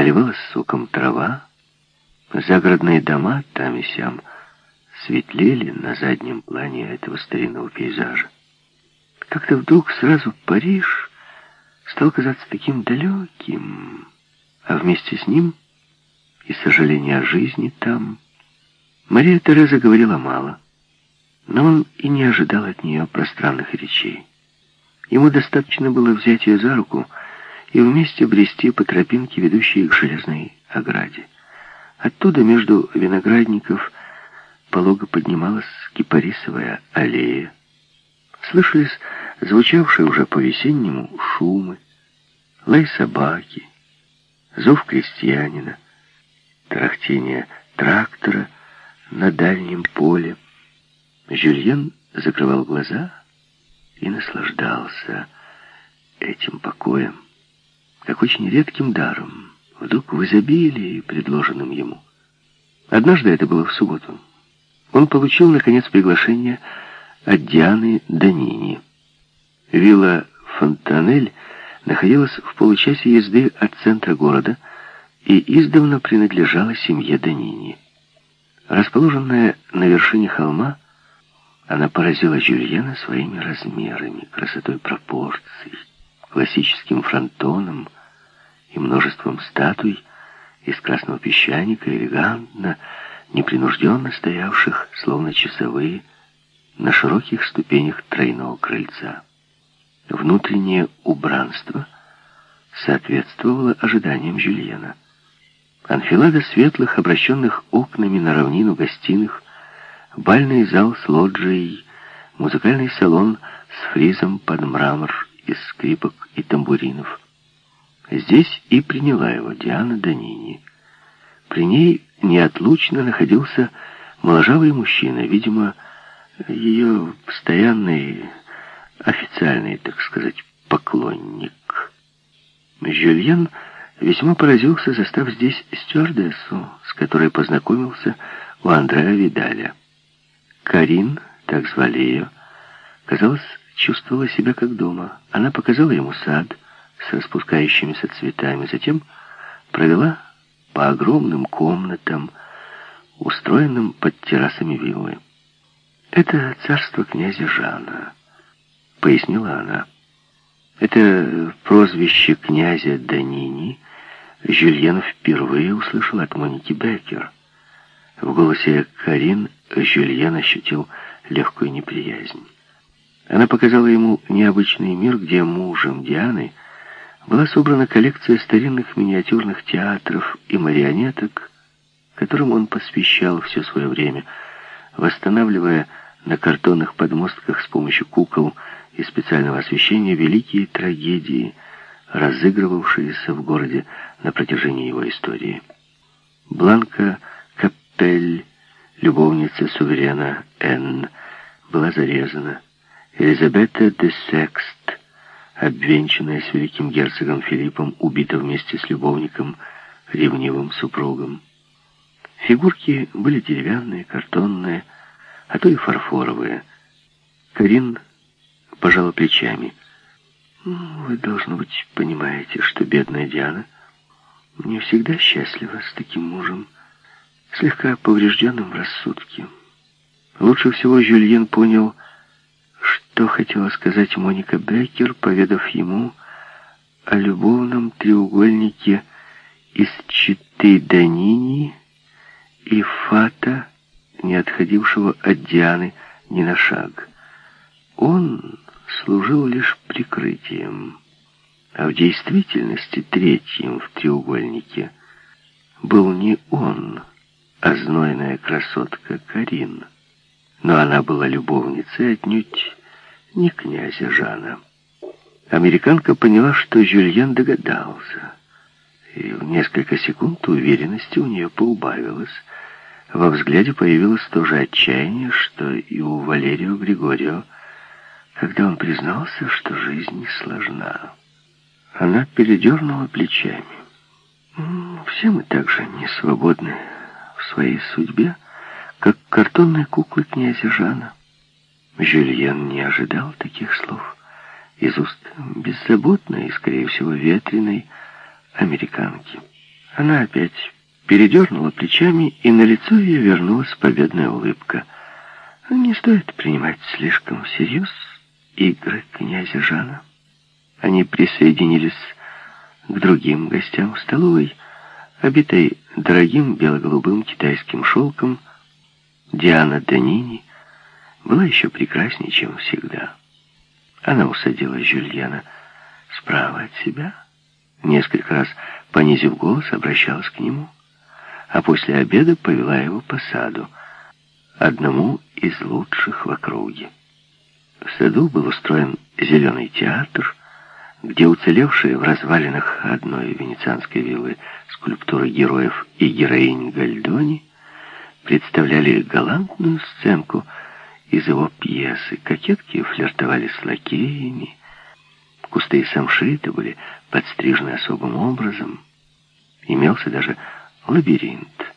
наливалась соком трава, загородные дома там и сям светлели на заднем плане этого старинного пейзажа. Как-то вдруг сразу Париж стал казаться таким далеким, а вместе с ним и сожаление о жизни там. Мария Тереза говорила мало, но он и не ожидал от нее пространных речей. Ему достаточно было взять ее за руку и вместе брести по тропинке, ведущей к железной ограде. Оттуда между виноградников полого поднималась кипарисовая аллея. Слышались звучавшие уже по-весеннему шумы, лай собаки, зов крестьянина, тарахтение трактора на дальнем поле. Жюльен закрывал глаза и наслаждался этим покоем, как очень редким даром, вдруг в изобилии, предложенным ему. Однажды, это было в субботу, он получил, наконец, приглашение от Дианы Данини. Вилла Фонтанель находилась в получасе езды от центра города и издавна принадлежала семье Данини. Расположенная на вершине холма, она поразила Жюльена своими размерами, красотой пропорций, классическим фронтоном и множеством статуй из красного песчаника, элегантно, непринужденно стоявших, словно часовые, на широких ступенях тройного крыльца. Внутреннее убранство соответствовало ожиданиям Жюльена. Анфилада светлых, обращенных окнами на равнину гостиных, бальный зал с лоджией, музыкальный салон с фризом под мрамор из скрипок и тамбуринов. Здесь и приняла его Диана Данини. При ней неотлучно находился моложавый мужчина, видимо, ее постоянный, официальный, так сказать, поклонник. Жюльен весьма поразился, застав здесь стюардессу, с которой познакомился у Андреа Видаля. Карин, так звали ее, казалось, чувствовала себя как дома. Она показала ему сад с распускающимися цветами, затем провела по огромным комнатам, устроенным под террасами виллы. «Это царство князя Жана», — пояснила она. Это прозвище князя Данини Жюльен впервые услышал от Моники Беккер. В голосе Карин Жюльен ощутил легкую неприязнь. Она показала ему необычный мир, где мужем Дианы была собрана коллекция старинных миниатюрных театров и марионеток, которым он посвящал все свое время, восстанавливая на картонных подмостках с помощью кукол и специального освещения великие трагедии, разыгрывавшиеся в городе на протяжении его истории. Бланка Капель, любовница суверена Н, была зарезана. Элизабета де Секст, обвенчанная с великим герцогом Филиппом, убита вместе с любовником, ревнивым супругом. Фигурки были деревянные, картонные, а то и фарфоровые. Карин пожала плечами. «Вы, должно быть, понимаете, что бедная Диана не всегда счастлива с таким мужем, слегка поврежденным в рассудке. Лучше всего Жюльен понял, что хотела сказать Моника Беккер, поведав ему о любовном треугольнике из Читы Данини и Фата, не отходившего от Дианы ни на шаг. Он служил лишь прикрытием, а в действительности третьим в треугольнике был не он, а знойная красотка Карин. Но она была любовницей отнюдь не князя Жана. Американка поняла, что Жюльен догадался, и в несколько секунд уверенности у нее поубавилось. Во взгляде появилось то же отчаяние, что и у Валерио Григорио, когда он признался, что жизнь сложна. Она передернула плечами. Все мы так же не свободны в своей судьбе, как картонные куклы князя Жана. Жюльен не ожидал таких слов из уст беззаботной и, скорее всего, ветреной американки. Она опять передернула плечами, и на лицо ее вернулась победная улыбка. Не стоит принимать слишком всерьез игры князя Жана. Они присоединились к другим гостям в столовой, обитой дорогим бело-голубым китайским шелком, Диана Данини была еще прекраснее, чем всегда. Она усадила Жюльена справа от себя, несколько раз, понизив голос, обращалась к нему, а после обеда повела его по саду, одному из лучших в округе. В саду был устроен зеленый театр, где уцелевшие в развалинах одной венецианской виллы скульптуры героев и героинь Гальдони представляли галантную сценку из его пьесы. Кокетки флиртовали с лакеями, кусты и самшиты были подстрижены особым образом. Имелся даже лабиринт